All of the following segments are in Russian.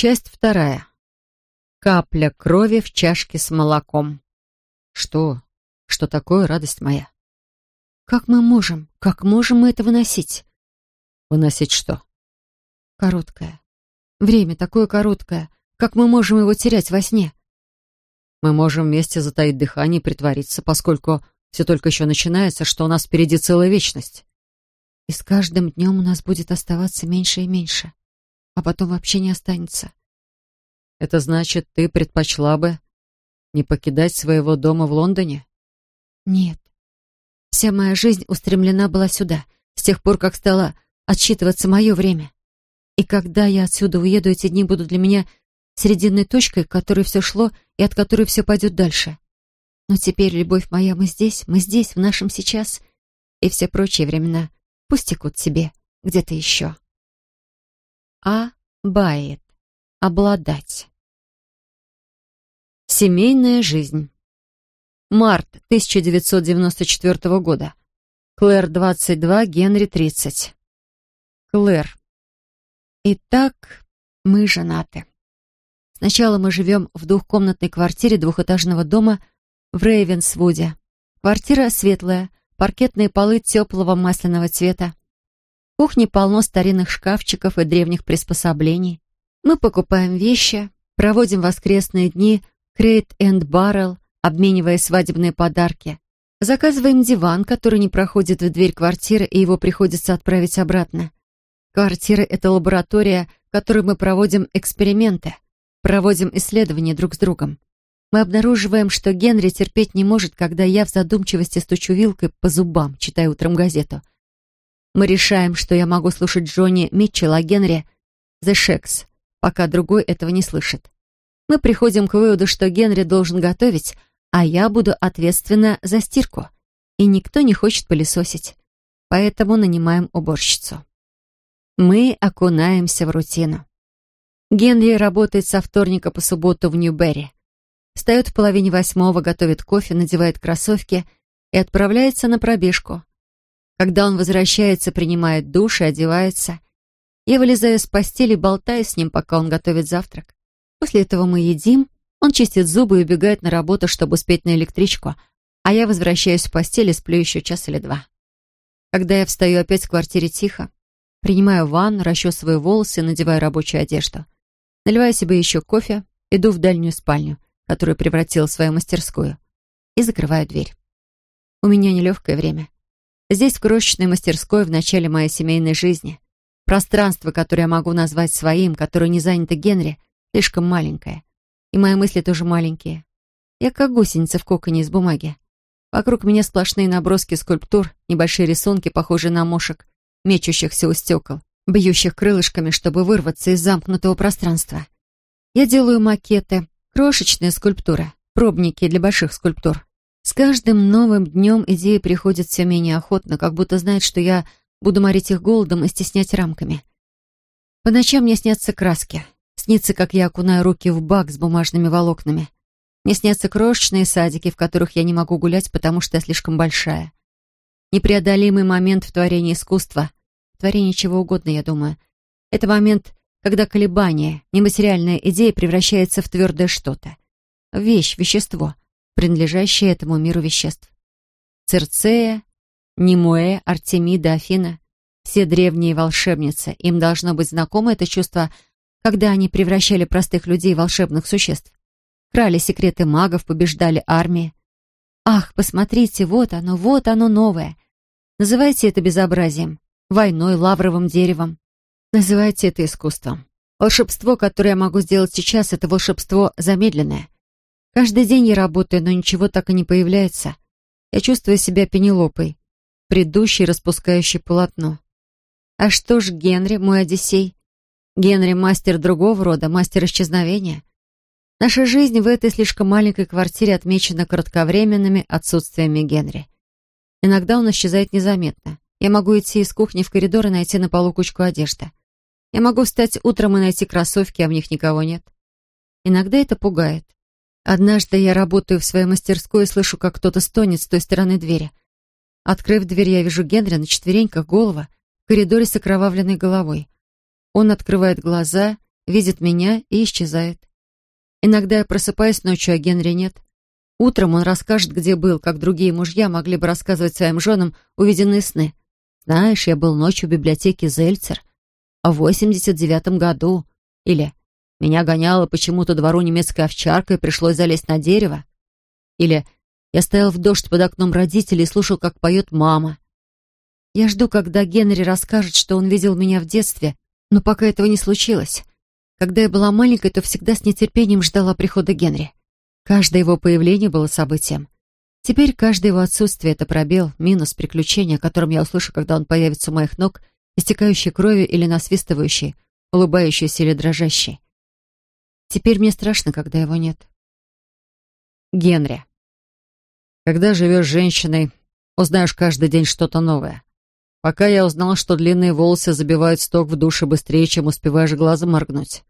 Часть вторая. Капля крови в чашке с молоком. Что? Что такое, радость моя? Как мы можем? Как можем мы это выносить? Выносить что? Короткое. Время такое короткое. Как мы можем его терять во сне? Мы можем вместе затаить дыхание и притвориться, поскольку все только еще начинается, что у нас впереди целая вечность. И с каждым днем у нас будет оставаться меньше и меньше, а потом вообще не останется. Это значит, ты предпочла бы не покидать своего дома в Лондоне? Нет. Вся моя жизнь устремлена была сюда, с тех пор, как стало отсчитываться мое время. И когда я отсюда уеду, эти дни будут для меня срединной точкой, к которой все шло и от которой все пойдет дальше. Но теперь, любовь моя, мы здесь, мы здесь, в нашем сейчас, и все прочие времена пусть текут себе где-то еще. А. Бает. Обладать. Семейная жизнь. Март 1994 года. Клэр 22, Генри 30. Клэр. Итак, мы женаты. Сначала мы живем в двухкомнатной квартире двухэтажного дома в Рейвенсвуде. Квартира светлая, паркетные полы теплого масляного цвета. Кухне полно старинных шкафчиков и древних приспособлений. Мы покупаем вещи, проводим воскресные дни Крейт энд Баррелл, обменивая свадебные подарки. Заказываем диван, который не проходит в дверь квартиры, и его приходится отправить обратно. Квартира — это лаборатория, в которой мы проводим эксперименты — Проводим исследования друг с другом. Мы обнаруживаем, что Генри терпеть не может, когда я в задумчивости стучу вилкой по зубам, читая утром газету. Мы решаем, что я могу слушать Джонни Митчелла, Генри — The Shacks, пока другой этого не слышит. Мы приходим к выводу, что Генри должен готовить, а я буду ответственна за стирку. И никто не хочет пылесосить. Поэтому нанимаем уборщицу. Мы окунаемся в рутину. Генри работает со вторника по субботу в Нью-Берри. Встает в половине восьмого, готовит кофе, надевает кроссовки и отправляется на пробежку. Когда он возвращается, принимает душ и одевается. Я вылезаю с постели, болтаю с ним, пока он готовит завтрак. После этого мы едим, он чистит зубы и убегает на работу, чтобы успеть на электричку, а я возвращаюсь в постель и сплю еще час или два. Когда я встаю опять в квартире тихо, принимаю ванну, расчесываю волосы и надеваю рабочую одежду. Наливаю себе еще кофе, иду в дальнюю спальню, которую превратила в свою мастерскую, и закрываю дверь. У меня нелегкое время. Здесь, в крошечной мастерской, в начале моей семейной жизни. Пространство, которое я могу назвать своим, которое не занято Генри, слишком маленькое. И мои мысли тоже маленькие. Я как гусеница в коконе из бумаги. Вокруг меня сплошные наброски скульптур, небольшие рисунки, похожие на мошек, мечущихся у стекол бьющих крылышками, чтобы вырваться из замкнутого пространства. Я делаю макеты, крошечные скульптуры, пробники для больших скульптур. С каждым новым днем идеи приходят все менее охотно, как будто знают, что я буду морить их голодом и стеснять рамками. По ночам мне снятся краски. Снится, как я окунаю руки в бак с бумажными волокнами. Мне снятся крошечные садики, в которых я не могу гулять, потому что я слишком большая. Непреодолимый момент в творении искусства, творение чего угодно, я думаю. Это момент, когда колебание, нематериальная идея превращается в твердое что-то. Вещь, вещество, принадлежащее этому миру веществ. Церцея, Немуэ, Артемида, Афина — все древние волшебницы. Им должно быть знакомо это чувство, когда они превращали простых людей в волшебных существ. Крали секреты магов, побеждали армии. Ах, посмотрите, вот оно, вот оно новое. Называйте это безобразием войной, лавровым деревом. Называйте это искусством. Волшебство, которое я могу сделать сейчас, это волшебство замедленное. Каждый день я работаю, но ничего так и не появляется. Я чувствую себя пенелопой, предыдущей распускающей полотно. А что ж Генри, мой Одиссей? Генри — мастер другого рода, мастер исчезновения. Наша жизнь в этой слишком маленькой квартире отмечена кратковременными отсутствиями Генри. Иногда он исчезает незаметно. Я могу идти из кухни в коридор и найти на полу кучку одежды. Я могу встать утром и найти кроссовки, а в них никого нет. Иногда это пугает. Однажды я работаю в своей мастерской и слышу, как кто-то стонет с той стороны двери. Открыв дверь, я вижу Генри на четвереньках, голова, в коридоре с окровавленной головой. Он открывает глаза видит меня и исчезает. Иногда я просыпаюсь ночью, а Генри нет. Утром он расскажет, где был, как другие мужья могли бы рассказывать своим женам увиденные сны. Знаешь, я был ночью в библиотеке Зельцер, в 89-м году. Или меня гоняла почему-то двору немецкая овчарка и пришлось залезть на дерево. Или я стоял в дождь под окном родителей и слушал, как поет мама. Я жду, когда Генри расскажет, что он видел меня в детстве, но пока этого не случилось. Когда я была маленькой, то всегда с нетерпением ждала прихода Генри. Каждое его появление было событием. Теперь каждое его отсутствие — это пробел, минус, приключение, о котором я услышу, когда он появится у моих ног, истекающий кровью или насвистывающий, улыбающийся или дрожащий. Теперь мне страшно, когда его нет. Генри. Когда живешь с женщиной, узнаешь каждый день что-то новое. Пока я узнал, что длинные волосы забивают сток в душе быстрее, чем успеваешь глазом моргнуть.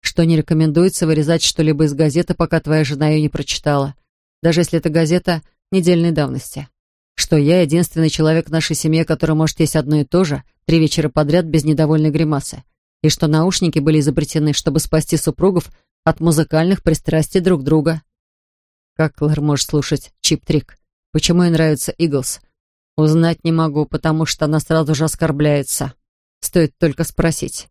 Что не рекомендуется вырезать что-либо из газеты, пока твоя жена ее не прочитала, даже если это газета недельной давности. Что я единственный человек в нашей семье, который может есть одно и то же три вечера подряд без недовольной гримасы. И что наушники были изобретены, чтобы спасти супругов от музыкальных пристрастий друг друга. Как Клэр может слушать Чип-Трик? Почему ей нравится Иглс? Узнать не могу, потому что она сразу же оскорбляется. Стоит только спросить.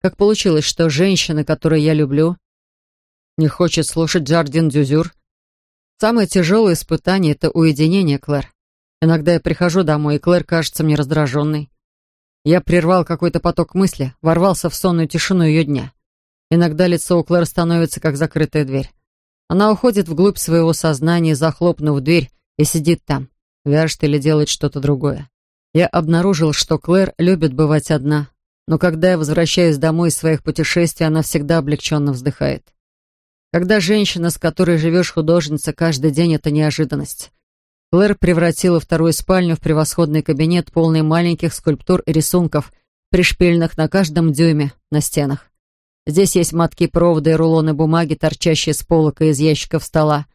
Как получилось, что женщина, которую я люблю, не хочет слушать Джардин Дюзюр? Самое тяжелое испытание — это уединение, Клэр. Иногда я прихожу домой, и Клэр кажется мне раздраженной. Я прервал какой-то поток мысли, ворвался в сонную тишину ее дня. Иногда лицо у Клэр становится, как закрытая дверь. Она уходит вглубь своего сознания, захлопнув дверь, и сидит там вяжет или делает что-то другое. Я обнаружил, что Клэр любит бывать одна, но когда я возвращаюсь домой из своих путешествий, она всегда облегченно вздыхает. Когда женщина, с которой живешь художница, каждый день — это неожиданность. Клэр превратила вторую спальню в превосходный кабинет, полный маленьких скульптур и рисунков, пришпильных на каждом дюйме на стенах. Здесь есть мотки провода и рулоны бумаги, торчащие с полок и из ящиков стола.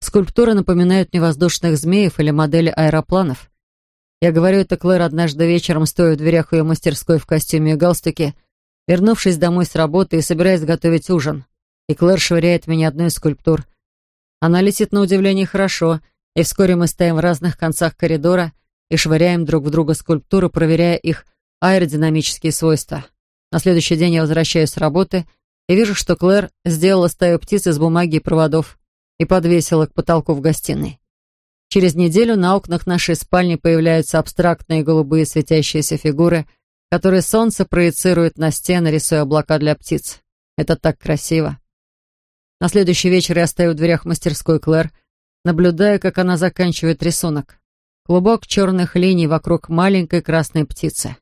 Скульптуры напоминают мне воздушных змеев или модели аэропланов. Я говорю это Клэр однажды вечером, стоя в дверях ее мастерской в костюме и галстуке, вернувшись домой с работы и собираясь готовить ужин. И Клэр швыряет меня одной из скульптур. Она летит на удивление хорошо, и вскоре мы стоим в разных концах коридора и швыряем друг в друга скульптуры, проверяя их аэродинамические свойства. На следующий день я возвращаюсь с работы и вижу, что Клэр сделала стаю птиц из бумаги и проводов и подвесила к потолку в гостиной. Через неделю на окнах нашей спальни появляются абстрактные голубые светящиеся фигуры, которые солнце проецирует на стены, рисуя облака для птиц. Это так красиво. На следующий вечер я стою в дверях мастерской Клэр, наблюдая, как она заканчивает рисунок. Клубок черных линий вокруг маленькой красной птицы.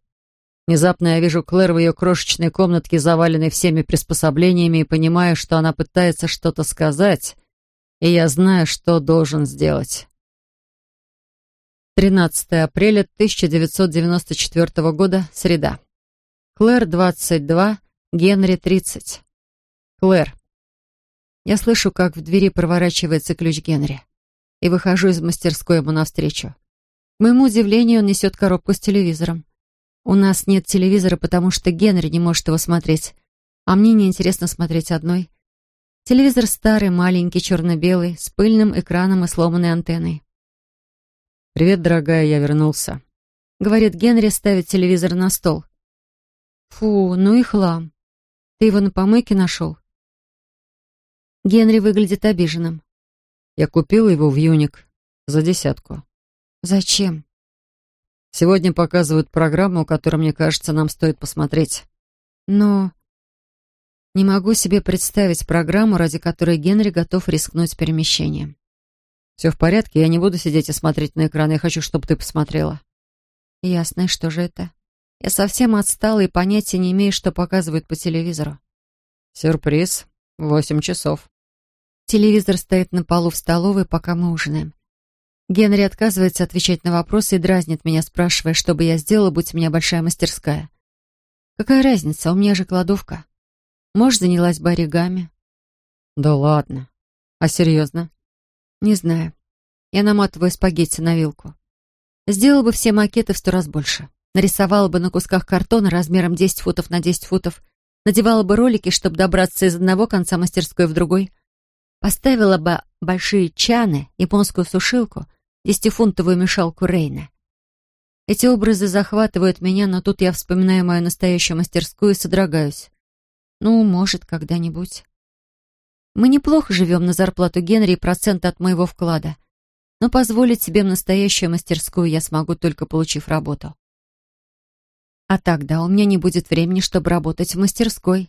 Внезапно я вижу Клэр в ее крошечной комнатке, заваленной всеми приспособлениями, и понимаю, что она пытается что-то сказать, и я знаю, что должен сделать. 13 апреля 1994 года, среда. Клэр, 22, Генри, 30. Клэр. Я слышу, как в двери проворачивается ключ Генри, и выхожу из мастерской ему навстречу. К моему удивлению, он несет коробку с телевизором. У нас нет телевизора, потому что Генри не может его смотреть, а мне неинтересно смотреть одной. Телевизор старый, маленький, черно-белый, с пыльным экраном и сломанной антенной. «Привет, дорогая, я вернулся», — говорит Генри, ставит телевизор на стол. «Фу, ну и хлам. Ты его на помойке нашел?» Генри выглядит обиженным. «Я купил его в Юник за десятку». «Зачем?» «Сегодня показывают программу, которую, мне кажется, нам стоит посмотреть». «Но не могу себе представить программу, ради которой Генри готов рискнуть перемещением. «Все в порядке, я не буду сидеть и смотреть на экран, я хочу, чтобы ты посмотрела». «Ясно, что же это? Я совсем отстала и понятия не имею, что показывают по телевизору». «Сюрприз. Восемь часов». Телевизор стоит на полу в столовой, пока мы ужинаем. Генри отказывается отвечать на вопросы и дразнит меня, спрашивая, что бы я сделала, будь у меня большая мастерская. «Какая разница, у меня же кладовка». Может, занялась бы оригами. Да ладно. А серьезно? Не знаю. Я наматываю спагетти на вилку. Сделала бы все макеты в сто раз больше. Нарисовала бы на кусках картона размером 10 футов на 10 футов надевала бы ролики, чтобы добраться из одного конца мастерской в другой, поставила бы большие чаны, японскую сушилку, десятифунтовую мешалку Рейна. Эти образы захватывают меня, но тут я вспоминаю мою настоящую мастерскую и содрогаюсь. Ну, может, когда-нибудь. Мы неплохо живем на зарплату Генри и процент от моего вклада. Но позволить себе настоящую мастерскую я смогу, только получив работу. А тогда у меня не будет времени, чтобы работать в мастерской.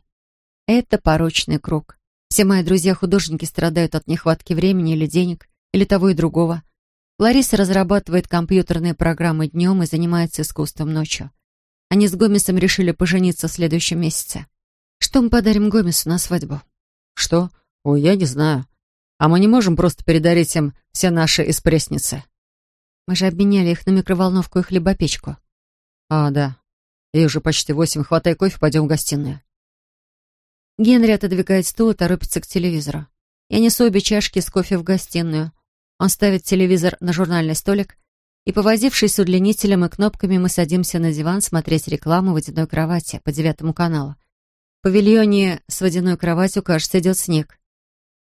Это порочный круг. Все мои друзья-художники страдают от нехватки времени или денег, или того и другого. Лариса разрабатывает компьютерные программы днем и занимается искусством ночью. Они с Гомесом решили пожениться в следующем месяце. Что мы подарим Гомесу на свадьбу? Что? Ой, я не знаю. А мы не можем просто передарить им все наши эспресницы. Мы же обменяли их на микроволновку и хлебопечку. А, да. Ей уже почти восемь. Хватай кофе, пойдем в гостиную. Генри отодвигает стул и торопится к телевизору. Я несу обе чашки с кофе в гостиную. Он ставит телевизор на журнальный столик, и, повозившись с удлинителем и кнопками, мы садимся на диван смотреть рекламу водяной кровати по девятому каналу. В павильоне с водяной кроватью, кажется, идет снег.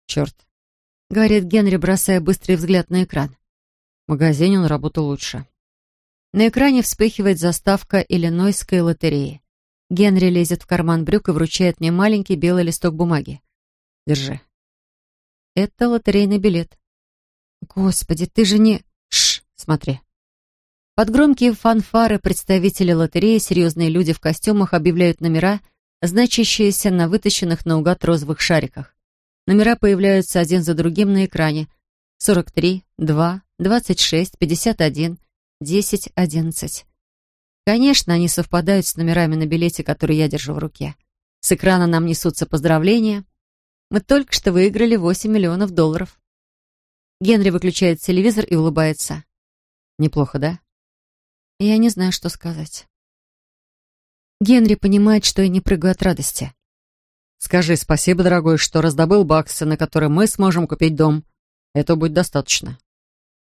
«Черт», — говорит Генри, бросая быстрый взгляд на экран. В магазине он работал лучше. На экране вспыхивает заставка Иллинойской лотереи. Генри лезет в карман брюк и вручает мне маленький белый листок бумаги. Держи. Это лотерейный билет. Господи, ты же не... Шш, смотри. Под громкие фанфары представители лотереи, серьезные люди в костюмах объявляют номера, значащиеся на вытащенных наугад розовых шариках. Номера появляются один за другим на экране. 43, 2, 26, 51, 10, 11. Конечно, они совпадают с номерами на билете, который я держу в руке. С экрана нам несутся поздравления. Мы только что выиграли 8 миллионов долларов. Генри выключает телевизор и улыбается. Неплохо, да? Я не знаю, что сказать. Генри понимает, что я не прыгаю от радости. Скажи спасибо, дорогой, что раздобыл баксы, на которые мы сможем купить дом. Этого будет достаточно.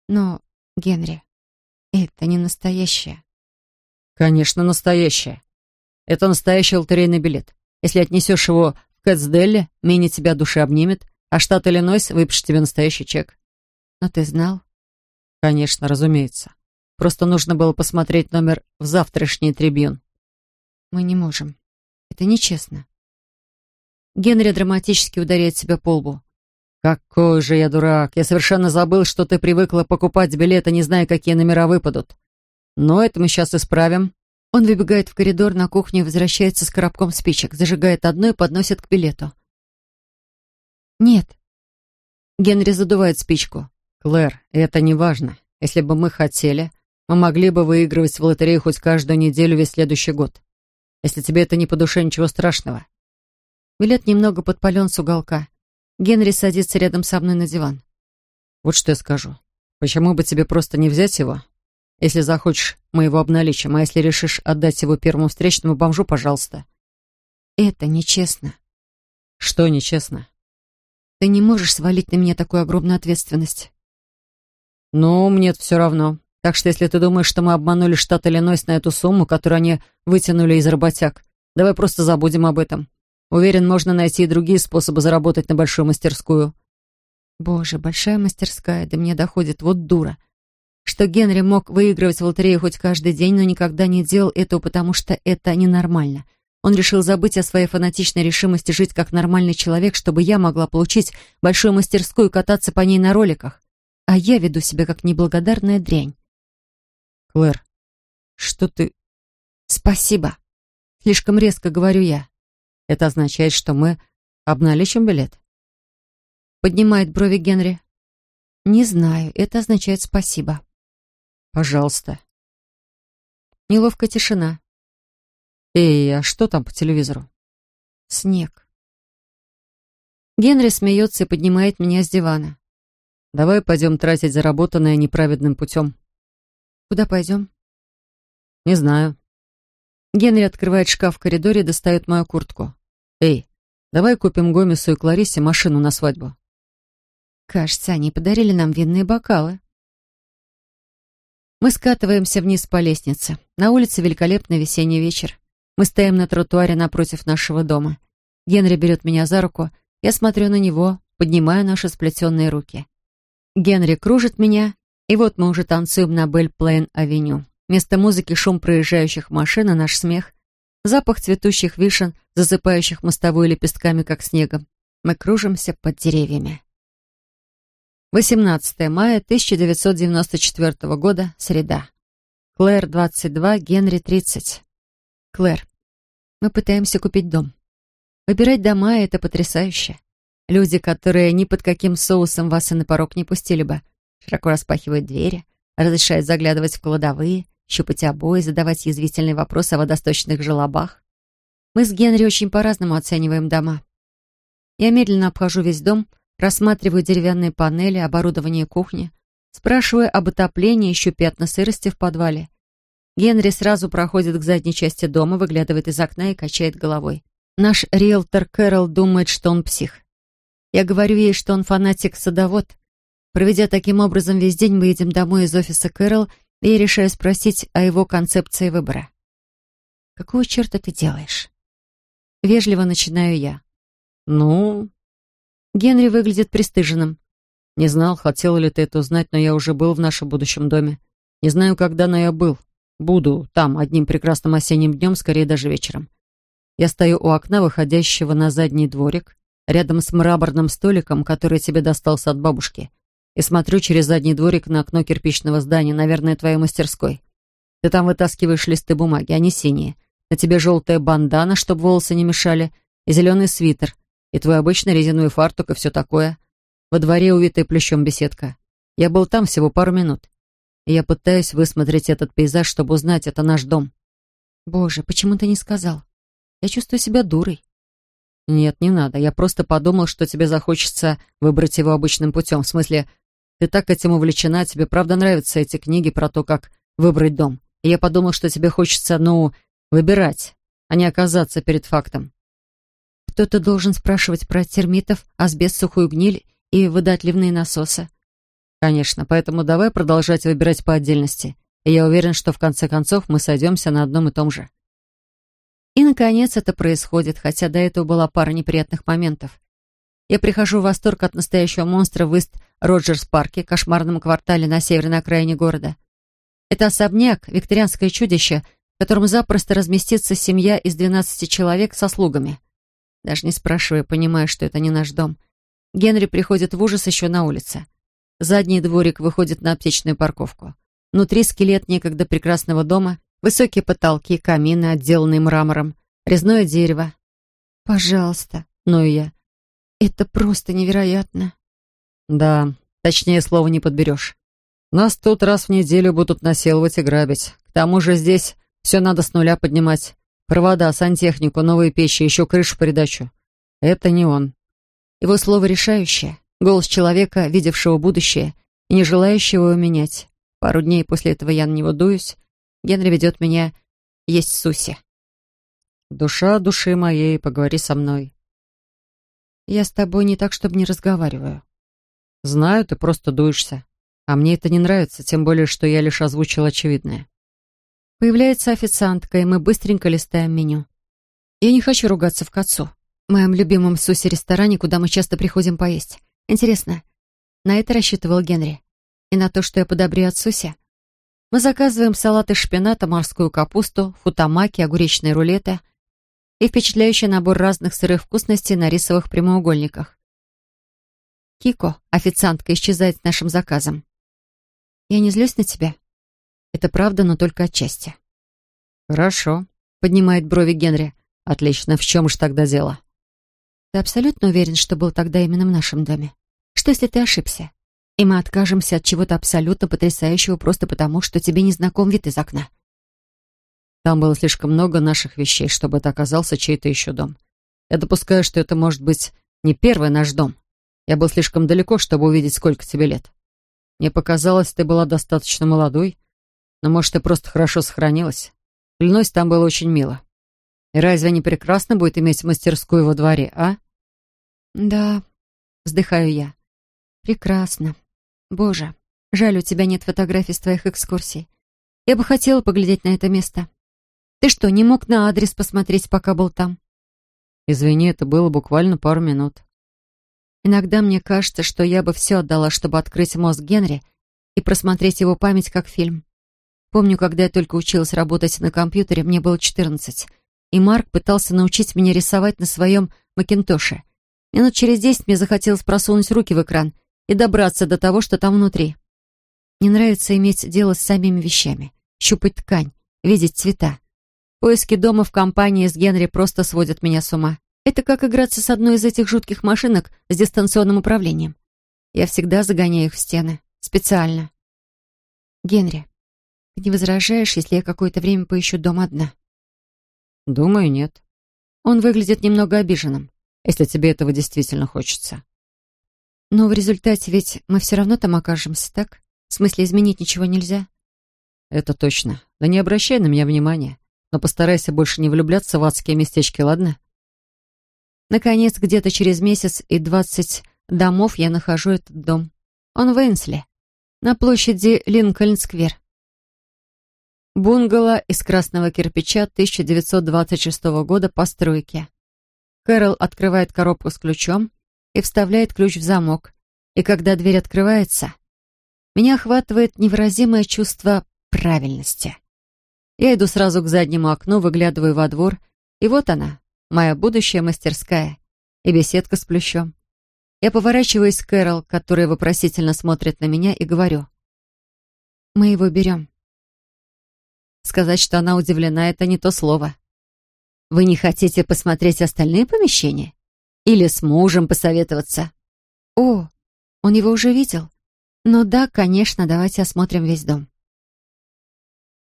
Но, Генри, это не настоящее. Конечно, настоящее. Это настоящий лотерейный билет. Если отнесешь его в Кэтсделле, Мини тебя души обнимет, а штат Иллинойс выпишет тебе настоящий чек. Но ты знал? Конечно, разумеется. Просто нужно было посмотреть номер в завтрашний трибюн. Мы не можем. Это нечестно. Генри драматически ударяет себя по лбу. «Какой же я дурак! Я совершенно забыл, что ты привыкла покупать билеты, не зная, какие номера выпадут. Но это мы сейчас исправим». Он выбегает в коридор на кухню и возвращается с коробком спичек, зажигает одну и подносит к билету. «Нет». Генри задувает спичку. «Клэр, это не важно. Если бы мы хотели, мы могли бы выигрывать в лотерею хоть каждую неделю весь следующий год. Если тебе это не по душе, ничего страшного». Билет немного подпален с уголка. Генри садится рядом со мной на диван. «Вот что я скажу. Почему бы тебе просто не взять его если захочешь, мы его обналичим, а если решишь отдать его первому встречному бомжу, пожалуйста. Это нечестно. Что нечестно? Ты не можешь свалить на меня такую огромную ответственность. Ну, мне это все равно. Так что если ты думаешь, что мы обманули штат Иллинойс на эту сумму, которую они вытянули из работяг, давай просто забудем об этом. Уверен, можно найти и другие способы заработать на большую мастерскую. Боже, большая мастерская, до меня доходит, вот дура что Генри мог выигрывать в лотерею хоть каждый день, но никогда не делал этого, потому что это ненормально. Он решил забыть о своей фанатичной решимости жить как нормальный человек, чтобы я могла получить большую мастерскую и кататься по ней на роликах. А я веду себя как неблагодарная дрянь. Клэр, что ты... Спасибо. Слишком резко говорю я. Это означает, что мы обналичим билет? Поднимает брови Генри. Не знаю, это означает спасибо. Пожалуйста. Неловкая тишина. Эй, а что там по телевизору? Снег. Генри смеется и поднимает меня с дивана. Давай пойдем тратить заработанное неправедным путем. Куда пойдем? Не знаю. Генри открывает шкаф в коридоре и достает мою куртку. Эй, давай купим Гомесу и Кларисе машину на свадьбу. Кажется, они подарили нам винные бокалы. Мы скатываемся вниз по лестнице. На улице великолепный весенний вечер. Мы стоим на тротуаре напротив нашего дома. Генри берет меня за руку, я смотрю на него, поднимаю наши сплетенные руки. Генри кружит меня, и вот мы уже танцуем на Бель-Плейн-авеню. Вместо музыки шум проезжающих машин и наш смех, запах цветущих вишен, засыпающих мостовую лепестками, как снегом. Мы кружимся под деревьями. 18 мая 1994 года, среда. Клэр, 22, Генри, 30. Клэр, мы пытаемся купить дом. Выбирать дома — это потрясающе. Люди, которые ни под каким соусом вас и на порог не пустили бы, широко распахивают двери, разрешают заглядывать в кладовые, щупать обои, задавать язвительные вопросы о водосточных желобах. Мы с Генри очень по-разному оцениваем дома. Я медленно обхожу весь дом, рассматриваю деревянные панели, оборудование кухни, спрашиваю об отоплении, ищу пятна сырости в подвале. Генри сразу проходит к задней части дома, выглядывает из окна и качает головой. Наш риэлтор Кэрол думает, что он псих. Я говорю ей, что он фанатик-садовод. Проведя таким образом весь день, мы едем домой из офиса Кэрол, и я решаю спросить о его концепции выбора. «Какого черта ты делаешь?» Вежливо начинаю я. «Ну...» Генри выглядит пристыженным. «Не знал, хотела ли ты это узнать, но я уже был в нашем будущем доме. Не знаю, когда, но я был. Буду там одним прекрасным осенним днем, скорее даже вечером. Я стою у окна, выходящего на задний дворик, рядом с мраморным столиком, который тебе достался от бабушки, и смотрю через задний дворик на окно кирпичного здания, наверное, твоей мастерской. Ты там вытаскиваешь листы бумаги, они синие. На тебе желтая бандана, чтобы волосы не мешали, и зеленый свитер, и твой обычный резиновый фартук, и все такое. Во дворе увитая плющом беседка. Я был там всего пару минут и я пытаюсь высмотреть этот пейзаж, чтобы узнать, это наш дом. Боже, почему ты не сказал? Я чувствую себя дурой. Нет, не надо. Я просто подумал, что тебе захочется выбрать его обычным путем. В смысле, ты так этим увлечена, тебе правда нравятся эти книги про то, как выбрать дом. И я подумал, что тебе хочется, ну, выбирать, а не оказаться перед фактом. Кто-то должен спрашивать про термитов, асбест, сухую гниль и выдать ливные насосы. Конечно, поэтому давай продолжать выбирать по отдельности. И я уверен, что в конце концов мы сойдемся на одном и том же. И, наконец, это происходит, хотя до этого была пара неприятных моментов. Я прихожу в восторг от настоящего монстра в Ист-Роджерс-парке, кошмарном квартале на северной окраине города. Это особняк, викторианское чудище, в котором запросто разместится семья из 12 человек со слугами. Даже не спрашивая, понимая, что это не наш дом. Генри приходит в ужас еще на улице. Задний дворик выходит на аптечную парковку. Внутри скелет некогда прекрасного дома, высокие потолки, камины, отделанные мрамором, резное дерево. «Пожалуйста», — ною я. «Это просто невероятно». «Да, точнее слова не подберешь. Нас тут раз в неделю будут населывать и грабить. К тому же здесь все надо с нуля поднимать. Провода, сантехнику, новые печи, еще крышу придачу. Это не он». Его слово решающее. Голос человека, видевшего будущее и не желающего его менять. Пару дней после этого я на него дуюсь. Генри ведет меня есть суси. «Душа души моей, поговори со мной». «Я с тобой не так, чтобы не разговариваю». «Знаю, ты просто дуешься. А мне это не нравится, тем более, что я лишь озвучил очевидное». Появляется официантка, и мы быстренько листаем меню. Я не хочу ругаться в к отцу, моем любимом суси-ресторане, куда мы часто приходим поесть. Интересно, на это рассчитывал Генри? И на то, что я подобрю от Суси? Мы заказываем салат из шпината, морскую капусту, футамаки, огуречные рулеты и впечатляющий набор разных сырых вкусностей на рисовых прямоугольниках. Кико, официантка, исчезает с нашим заказом. Я не злюсь на тебя. Это правда, но только отчасти. Хорошо, поднимает брови Генри. Отлично, в чем же тогда дело? Ты абсолютно уверен, что был тогда именно в нашем доме? Что, если ты ошибся? И мы откажемся от чего-то абсолютно потрясающего просто потому, что тебе не знаком вид из окна. Там было слишком много наших вещей, чтобы это оказался чей-то еще дом. Я допускаю, что это может быть не первый наш дом. Я был слишком далеко, чтобы увидеть, сколько тебе лет. Мне показалось, ты была достаточно молодой, но, может, ты просто хорошо сохранилась. Клянусь, там было очень мило. И разве не прекрасно будет иметь мастерскую во дворе, а? «Да», — вздыхаю я. «Прекрасно. Боже, жаль, у тебя нет фотографий с твоих экскурсий. Я бы хотела поглядеть на это место. Ты что, не мог на адрес посмотреть, пока был там? Извини, это было буквально пару минут. Иногда мне кажется, что я бы все отдала, чтобы открыть мозг Генри и просмотреть его память как фильм. Помню, когда я только училась работать на компьютере, мне было 14, и Марк пытался научить меня рисовать на своем Макинтоше. Минут через десять мне захотелось просунуть руки в экран и добраться до того, что там внутри. Мне нравится иметь дело с самими вещами, щупать ткань, видеть цвета. Поиски дома в компании с Генри просто сводят меня с ума. Это как играться с одной из этих жутких машинок с дистанционным управлением. Я всегда загоняю их в стены. Специально. Генри, ты не возражаешь, если я какое-то время поищу дом одна? Думаю, нет. Он выглядит немного обиженным. Если тебе этого действительно хочется. Но в результате ведь мы все равно там окажемся, так? В смысле, изменить ничего нельзя? Это точно. Да не обращай на меня внимания но постарайся больше не влюбляться в адские местечки, ладно? Наконец, где-то через месяц и двадцать домов я нахожу этот дом. Он в Эйнсли, на площади Линкольн-сквер. Бунгало из красного кирпича 1926 года постройки. Кэрол открывает коробку с ключом и вставляет ключ в замок. И когда дверь открывается, меня охватывает невыразимое чувство правильности. Я иду сразу к заднему окну, выглядываю во двор, и вот она, моя будущая мастерская, и беседка с плющом. Я поворачиваюсь к Кэрол, которая вопросительно смотрит на меня, и говорю. «Мы его берем». Сказать, что она удивлена, это не то слово. «Вы не хотите посмотреть остальные помещения? Или с мужем посоветоваться?» «О, он его уже видел?» «Ну да, конечно, давайте осмотрим весь дом».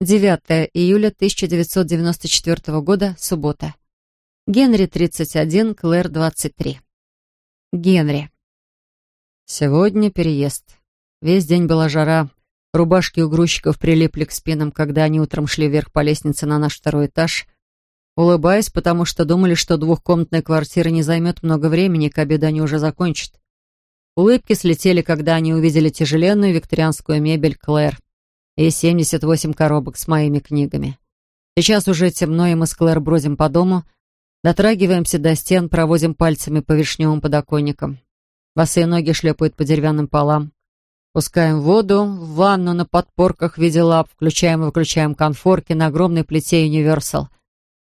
9 июля 1994 года, суббота. Генри, 31, Клэр, 23. Генри. Сегодня переезд. Весь день была жара. Рубашки у грузчиков прилипли к спинам, когда они утром шли вверх по лестнице на наш второй этаж. Улыбаясь, потому что думали, что двухкомнатная квартира не займет много времени, к обеду они уже закончат. Улыбки слетели, когда они увидели тяжеленную викторианскую мебель Клэр и 78 коробок с моими книгами. Сейчас уже темно, и мы с Клэр бродим по дому, дотрагиваемся до стен, проводим пальцами по вишневым подоконникам. Босые ноги шлепают по деревянным полам. Пускаем воду в ванну на подпорках в виде лап, включаем и выключаем конфорки на огромной плите Universal.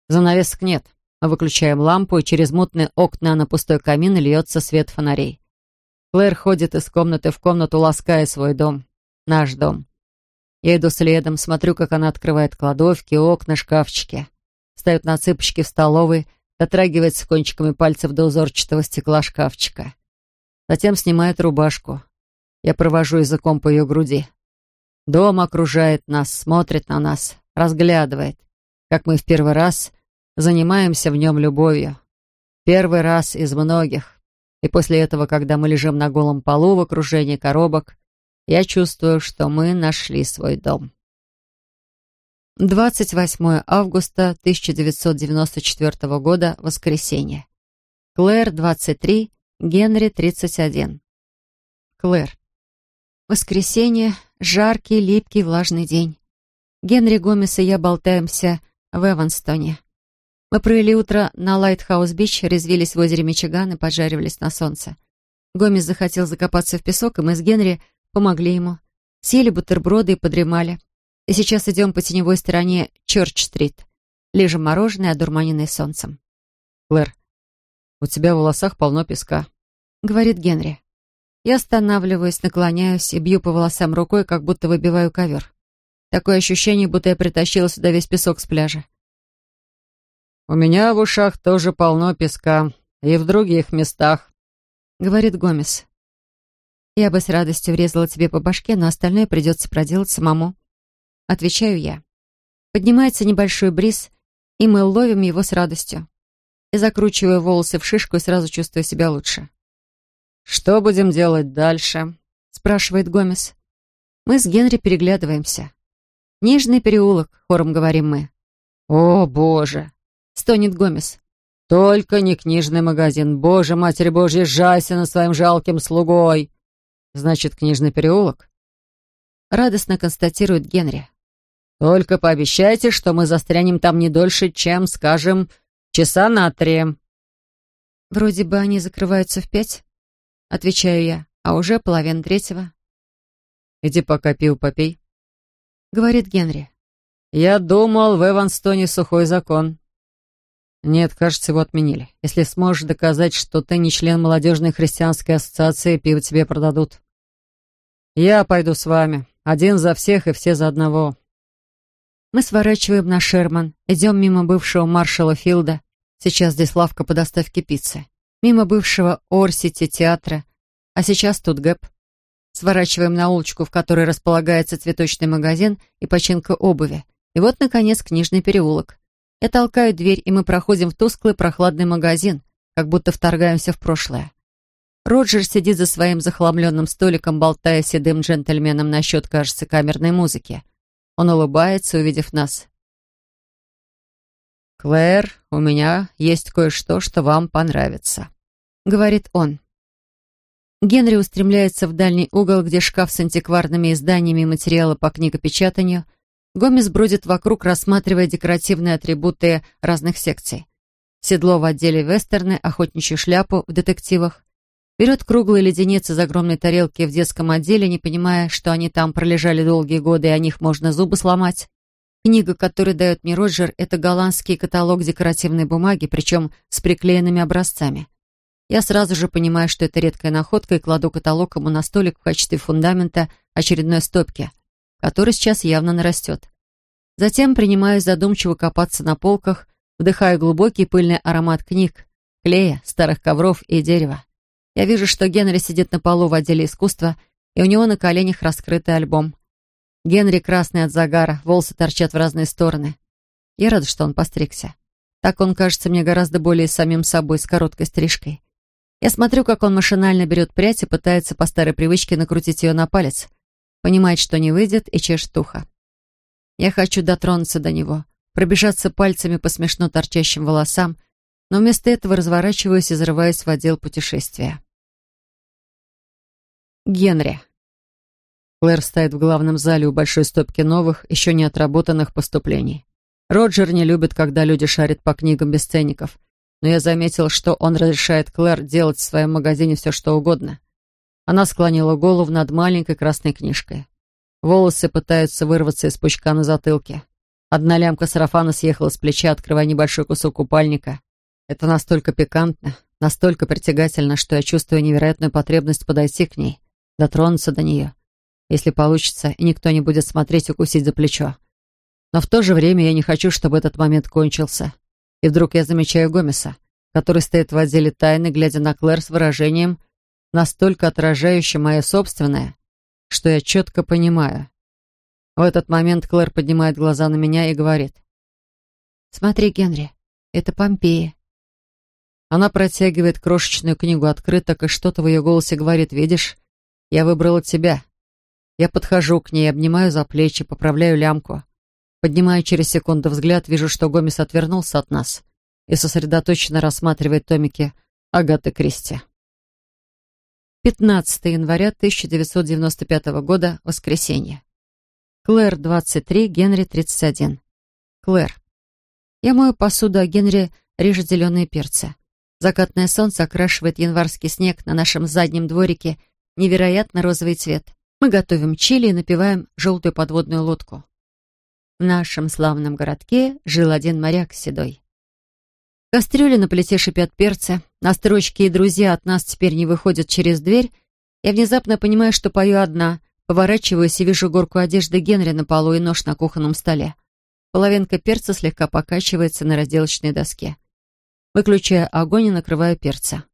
Занавесок нет. Мы выключаем лампу, и через мутные окна на пустой камин льется свет фонарей. Клэр ходит из комнаты в комнату, лаская свой дом. Наш дом. Я иду следом, смотрю, как она открывает кладовки, окна, шкафчики. Встает на цыпочки в столовой, дотрагивается кончиками пальцев до узорчатого стекла шкафчика. Затем снимает рубашку. Я провожу языком по ее груди. Дом окружает нас, смотрит на нас, разглядывает, как мы в первый раз занимаемся в нем любовью. Первый раз из многих. И после этого, когда мы лежим на голом полу в окружении коробок, я чувствую, что мы нашли свой дом. 28 августа 1994 года, воскресенье. Клэр, 23, Генри, 31. Клэр. Воскресенье, жаркий, липкий, влажный день. Генри Гомес и я болтаемся в Эванстоне. Мы провели утро на Лайтхаус-Бич, резвились в озере Мичиган и поджаривались на солнце. Гомес захотел закопаться в песок, и мы с Генри Помогли ему. Съели бутерброды и подремали. И сейчас идем по теневой стороне Чёрч-стрит. Лежим мороженое, одурманенное солнцем. «Клэр, у тебя в волосах полно песка», — говорит Генри. Я останавливаюсь, наклоняюсь и бью по волосам рукой, как будто выбиваю ковер. Такое ощущение, будто я притащила сюда весь песок с пляжа. «У меня в ушах тоже полно песка. И в других местах», — говорит Гомес. Я бы с радостью врезала тебе по башке, но остальное придется проделать самому. Отвечаю я. Поднимается небольшой бриз, и мы ловим его с радостью. Я закручиваю волосы в шишку и сразу чувствую себя лучше. «Что будем делать дальше?» — спрашивает Гомес. Мы с Генри переглядываемся. «Нижний переулок», — хором говорим мы. «О, боже!» — стонет Гомес. «Только не книжный магазин. Боже, Матерь Божья, жайся над своим жалким слугой!» Значит, книжный переулок? Радостно констатирует Генри. «Только пообещайте, что мы застрянем там не дольше, чем, скажем, часа на три». «Вроде бы они закрываются в пять», — отвечаю я, «а уже половина третьего». «Иди пока пиво попей», — говорит Генри. «Я думал, в Эванстоне сухой закон». «Нет, кажется, его отменили. Если сможешь доказать, что ты не член молодежной христианской ассоциации, пиво тебе продадут». «Я пойду с вами. Один за всех и все за одного». Мы сворачиваем на Шерман, идем мимо бывшего маршала Филда, сейчас здесь лавка по доставке пиццы, мимо бывшего Орсити театра, а сейчас тут Гэп. Сворачиваем на улочку, в которой располагается цветочный магазин и починка обуви. И вот, наконец, книжный переулок. Я толкаю дверь, и мы проходим в тусклый прохладный магазин, как будто вторгаемся в прошлое. Роджер сидит за своим захламленным столиком, болтая седым джентльменом насчет, кажется, камерной музыки. Он улыбается, увидев нас. «Клэр, у меня есть кое-что, что вам понравится», — говорит он. Генри устремляется в дальний угол, где шкаф с антикварными изданиями и материалы по книгопечатанию. Гомес бродит вокруг, рассматривая декоративные атрибуты разных секций. Седло в отделе вестерны, охотничью шляпу в детективах. Берет круглые леденец из огромной тарелки в детском отделе, не понимая, что они там пролежали долгие годы, и о них можно зубы сломать. Книга, которую дает мне Роджер, это голландский каталог декоративной бумаги, причем с приклеенными образцами. Я сразу же понимаю, что это редкая находка, и кладу каталог ему на столик в качестве фундамента очередной стопки, который сейчас явно нарастет. Затем принимаюсь задумчиво копаться на полках, вдыхаю глубокий пыльный аромат книг, клея, старых ковров и дерева. Я вижу, что Генри сидит на полу в отделе искусства, и у него на коленях раскрытый альбом. Генри красный от загара, волосы торчат в разные стороны. Я рада, что он постригся. Так он кажется мне гораздо более самим собой, с короткой стрижкой. Я смотрю, как он машинально берет прядь и пытается по старой привычке накрутить ее на палец. Понимает, что не выйдет, и чешет ухо. Я хочу дотронуться до него, пробежаться пальцами по смешно торчащим волосам, но вместо этого разворачиваюсь и зарываюсь в отдел путешествия. Генри. Клэр стоит в главном зале у большой стопки новых, еще не отработанных поступлений. Роджер не любит, когда люди шарят по книгам бесценников, но я заметил, что он разрешает Клэр делать в своем магазине все, что угодно. Она склонила голову над маленькой красной книжкой. Волосы пытаются вырваться из пучка на затылке. Одна лямка сарафана съехала с плеча, открывая небольшой кусок купальника. Это настолько пикантно, настолько притягательно, что я чувствую невероятную потребность подойти к ней, дотронуться до нее. Если получится, и никто не будет смотреть укусить за плечо. Но в то же время я не хочу, чтобы этот момент кончился. И вдруг я замечаю Гомеса, который стоит в отделе тайны, глядя на Клэр с выражением, настолько отражающим мое собственное, что я четко понимаю. В этот момент Клэр поднимает глаза на меня и говорит. «Смотри, Генри, это Помпеи». Она протягивает крошечную книгу открыток, и что-то в ее голосе говорит, «Видишь, я выбрала тебя». Я подхожу к ней, обнимаю за плечи, поправляю лямку. Поднимаю через секунду взгляд, вижу, что Гомес отвернулся от нас и сосредоточенно рассматривает томики Агаты Кристи. 15 января 1995 года, воскресенье. Клэр, 23, Генри, 31. Клэр. Я мою посуду, а Генри режет зеленые перцы. Закатное солнце окрашивает январский снег на нашем заднем дворике невероятно розовый цвет. Мы готовим чили и напиваем желтую подводную лодку. В нашем славном городке жил один моряк седой. Кастрюли на плите шипят перцы, настрочки и друзья от нас теперь не выходят через дверь. Я внезапно понимаю, что пою одна, поворачиваюсь и вижу горку одежды Генри на полу и нож на кухонном столе. Половинка перца слегка покачивается на разделочной доске. Выключаю огонь и накрываю перца.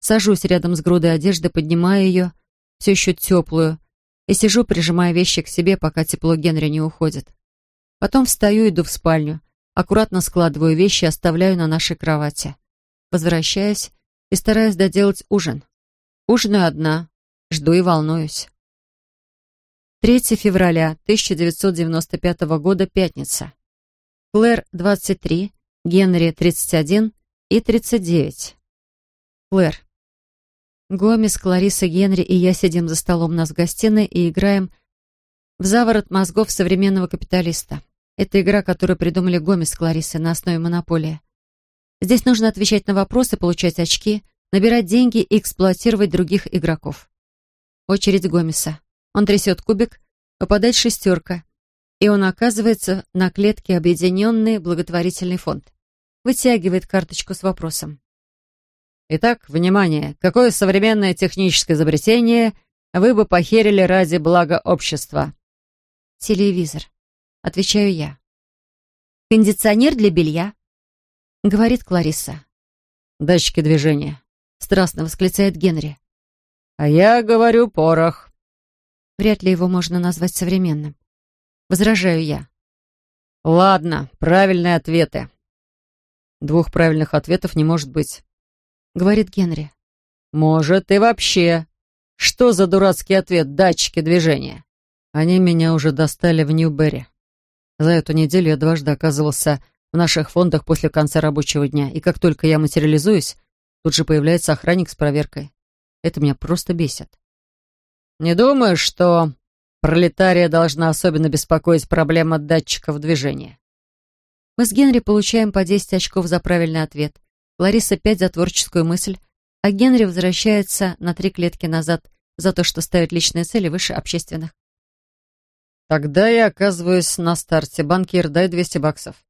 Сажусь рядом с грудой одежды, поднимаю ее, все еще теплую, и сижу, прижимая вещи к себе, пока тепло Генри не уходит. Потом встаю, иду в спальню. Аккуратно складываю вещи и оставляю на нашей кровати. Возвращаюсь и стараюсь доделать ужин. Ужинаю одна, жду и волнуюсь. 3 февраля 1995 года, пятница. Клэр, 23, Генри, 31 и 39. Клэр. Гомес, Клариса, Генри и я сидим за столом у нас в гостиной и играем в заворот мозгов современного капиталиста. Это игра, которую придумали Гомес с Клариссой на основе монополии. Здесь нужно отвечать на вопросы, получать очки, набирать деньги и эксплуатировать других игроков. Очередь Гомеса. Он трясет кубик, попадает шестерка, и он оказывается на клетке «Объединенный благотворительный фонд». Вытягивает карточку с вопросом. Итак, внимание, какое современное техническое изобретение вы бы похерили ради блага общества? Телевизор. Отвечаю я. Кондиционер для белья. Говорит Клариса. Датчики движения. Страстно восклицает Генри. А я говорю порох. Вряд ли его можно назвать современным. Возражаю я. Ладно, правильные ответы. Двух правильных ответов не может быть. Говорит Генри. Может и вообще. Что за дурацкий ответ «датчики движения»? Они меня уже достали в Ньюберри. За эту неделю я дважды оказывался в наших фондах после конца рабочего дня, и как только я материализуюсь, тут же появляется охранник с проверкой. Это меня просто бесит. Не думаю, что пролетария должна особенно беспокоить проблема датчиков движения. Мы с Генри получаем по 10 очков за правильный ответ. Лариса 5 за творческую мысль, а Генри возвращается на три клетки назад за то, что ставит личные цели выше общественных. Тогда я оказываюсь на старте. Банкир, дай 200 баксов.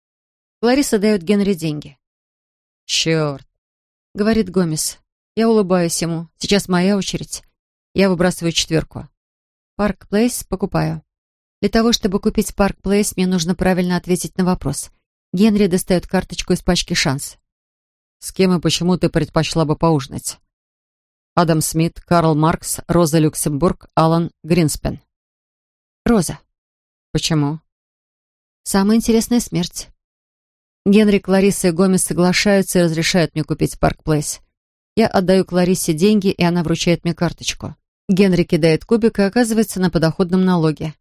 Лариса дает Генри деньги. Черт, говорит Гомес. Я улыбаюсь ему. Сейчас моя очередь. Я выбрасываю четверку. Парк Плейс покупаю. Для того, чтобы купить Парк Плейс, мне нужно правильно ответить на вопрос. Генри достает карточку из пачки «Шанс». С кем и почему ты предпочла бы поужинать? Адам Смит, Карл Маркс, Роза Люксембург, Алан Гринспен. Роза. Почему? Самая интересная смерть. Генри, Клариса и Гомес соглашаются и разрешают мне купить Парк Плейс. Я отдаю Кларисе деньги, и она вручает мне карточку. Генри кидает кубик и оказывается на подоходном налоге.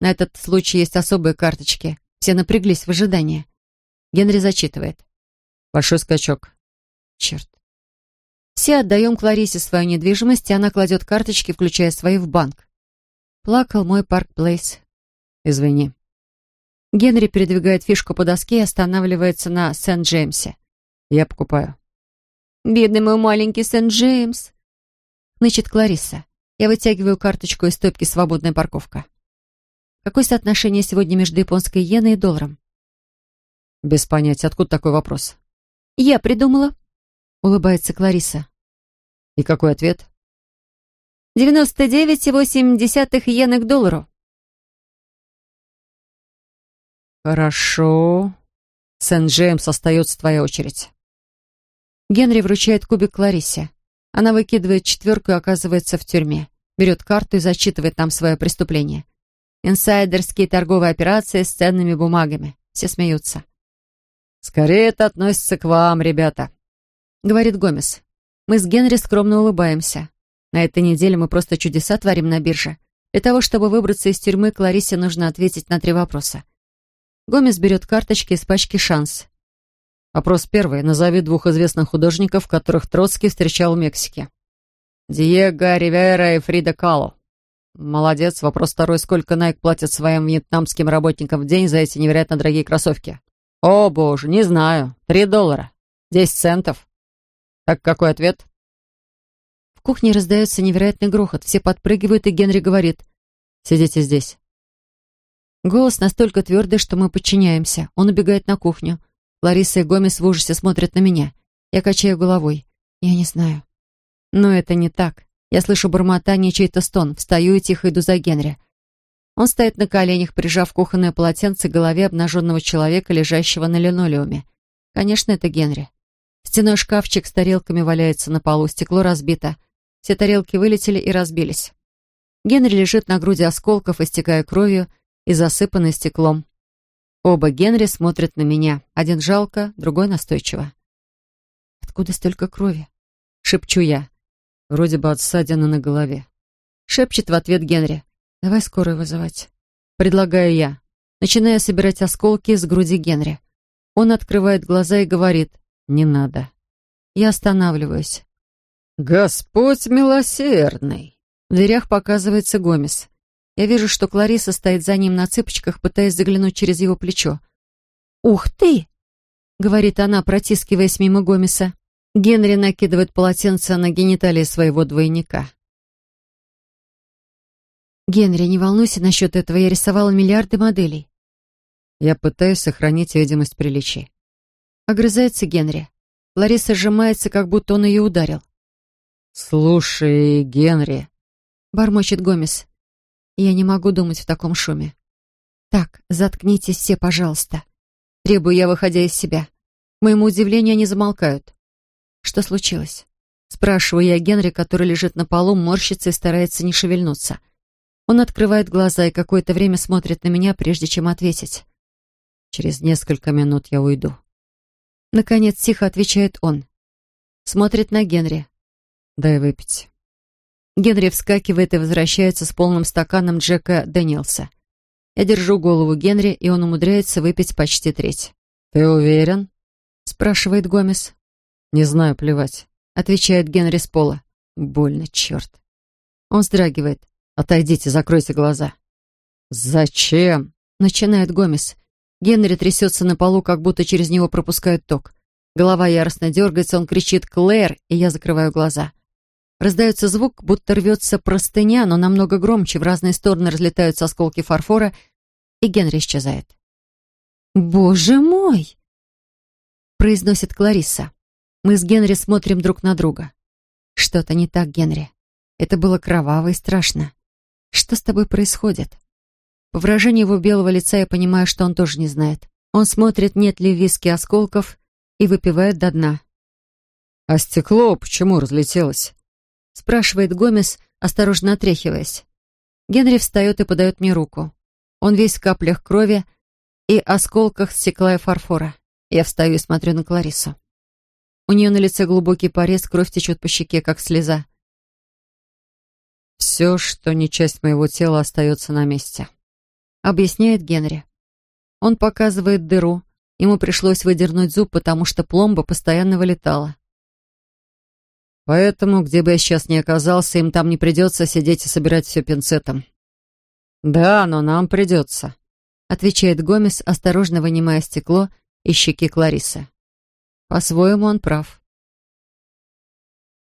На этот случай есть особые карточки. Все напряглись в ожидании. Генри зачитывает. Большой скачок. Черт. Все отдаем Кларисе свою недвижимость, и она кладет карточки, включая свои, в банк. Плакал мой Парк Плейс. Извини. Генри передвигает фишку по доске и останавливается на Сент-Джеймсе. Я покупаю. «Бедный мой маленький Сент-Джеймс!» Хнычет Клариса. Я вытягиваю карточку из стопки «Свободная парковка». Какое соотношение сегодня между японской иеной и долларом? Без понятия. Откуда такой вопрос? Я придумала. Улыбается Клариса. И какой ответ? 99,8 иены к доллару. Хорошо. Сент-Джеймс, остается твоя очередь. Генри вручает кубик Кларисе. Она выкидывает четверку и оказывается в тюрьме. Берет карту и зачитывает нам свое преступление. Инсайдерские торговые операции с ценными бумагами. Все смеются. «Скорее это относится к вам, ребята», — говорит Гомес. Мы с Генри скромно улыбаемся. На этой неделе мы просто чудеса творим на бирже. Для того, чтобы выбраться из тюрьмы, Кларисе нужно ответить на три вопроса. Гомес берет карточки из пачки «Шанс». Вопрос первый. Назови двух известных художников, которых Троцкий встречал в Мексике. Диего Ривера и Фрида Кало. Молодец. Вопрос второй. Сколько Найк платит своим вьетнамским работникам в день за эти невероятно дорогие кроссовки? О, боже, не знаю. Три доллара. Десять центов. Так какой ответ? В кухне раздается невероятный грохот. Все подпрыгивают, и Генри говорит. Сидите здесь. Голос настолько твердый, что мы подчиняемся. Он убегает на кухню. Лариса и Гомес в ужасе смотрят на меня. Я качаю головой. Я не знаю. Но это не так. Я слышу бормотание чей-то стон. Встаю и тихо иду за Генри. Он стоит на коленях, прижав кухонное полотенце к голове обнаженного человека, лежащего на линолеуме. Конечно, это Генри. Стеной шкафчик с тарелками валяется на полу, стекло разбито. Все тарелки вылетели и разбились. Генри лежит на груди осколков, истекая кровью, и засыпанный стеклом. Оба Генри смотрят на меня. Один жалко, другой настойчиво. «Откуда столько крови?» — шепчу я. Вроде бы от ссадины на голове. Шепчет в ответ Генри. «Давай скорую вызывать». Предлагаю я. Начинаю собирать осколки с груди Генри. Он открывает глаза и говорит «Не надо». Я останавливаюсь. «Господь милосердный!» В дверях показывается Гомес. Я вижу, что Клариса стоит за ним на цыпочках, пытаясь заглянуть через его плечо. «Ух ты!» — говорит она, протискиваясь мимо Гомеса. Генри накидывает полотенце на гениталии своего двойника. «Генри, не волнуйся насчет этого, я рисовала миллиарды моделей». Я пытаюсь сохранить видимость приличий. Огрызается Генри. Лариса сжимается, как будто он ее ударил. «Слушай, Генри...» Бормочет Гомес. Я не могу думать в таком шуме. «Так, заткнитесь все, пожалуйста». Требую я, выходя из себя. К моему удивлению, они замолкают. Что случилось? Спрашиваю я Генри, который лежит на полу, морщится и старается не шевельнуться. Он открывает глаза и какое-то время смотрит на меня, прежде чем ответить. Через несколько минут я уйду. Наконец, тихо отвечает он. Смотрит на Генри. Дай выпить. Генри вскакивает и возвращается с полным стаканом Джека Дэниелса. Я держу голову Генри, и он умудряется выпить почти треть. «Ты уверен?» — спрашивает Гомес. «Не знаю, плевать», — отвечает Генри с пола. «Больно, черт». Он вздрагивает. «Отойдите, закройте глаза». «Зачем?» — начинает Гомес. Генри трясется на полу, как будто через него пропускают ток. Голова яростно дергается, он кричит «Клэр!» и я закрываю глаза. Раздается звук, будто рвется простыня, но намного громче, в разные стороны разлетаются осколки фарфора, и Генри исчезает. «Боже мой!» — произносит Клариса. Мы с Генри смотрим друг на друга. Что-то не так, Генри. Это было кроваво и страшно. Что с тобой происходит? По выражению его белого лица я понимаю, что он тоже не знает. Он смотрит, нет ли в виске осколков, и выпивает до дна. «А стекло почему разлетелось?» спрашивает Гомес, осторожно отряхиваясь. Генри встает и подает мне руку. Он весь в каплях крови и осколках стекла и фарфора. Я встаю и смотрю на Кларису. У нее на лице глубокий порез, кровь течет по щеке, как слеза. «Все, что не часть моего тела, остается на месте», — объясняет Генри. Он показывает дыру. Ему пришлось выдернуть зуб, потому что пломба постоянно вылетала. «Поэтому, где бы я сейчас ни оказался, им там не придется сидеть и собирать все пинцетом». «Да, но нам придется», — отвечает Гомес, осторожно вынимая стекло из щеки Кларисы. По-своему он прав.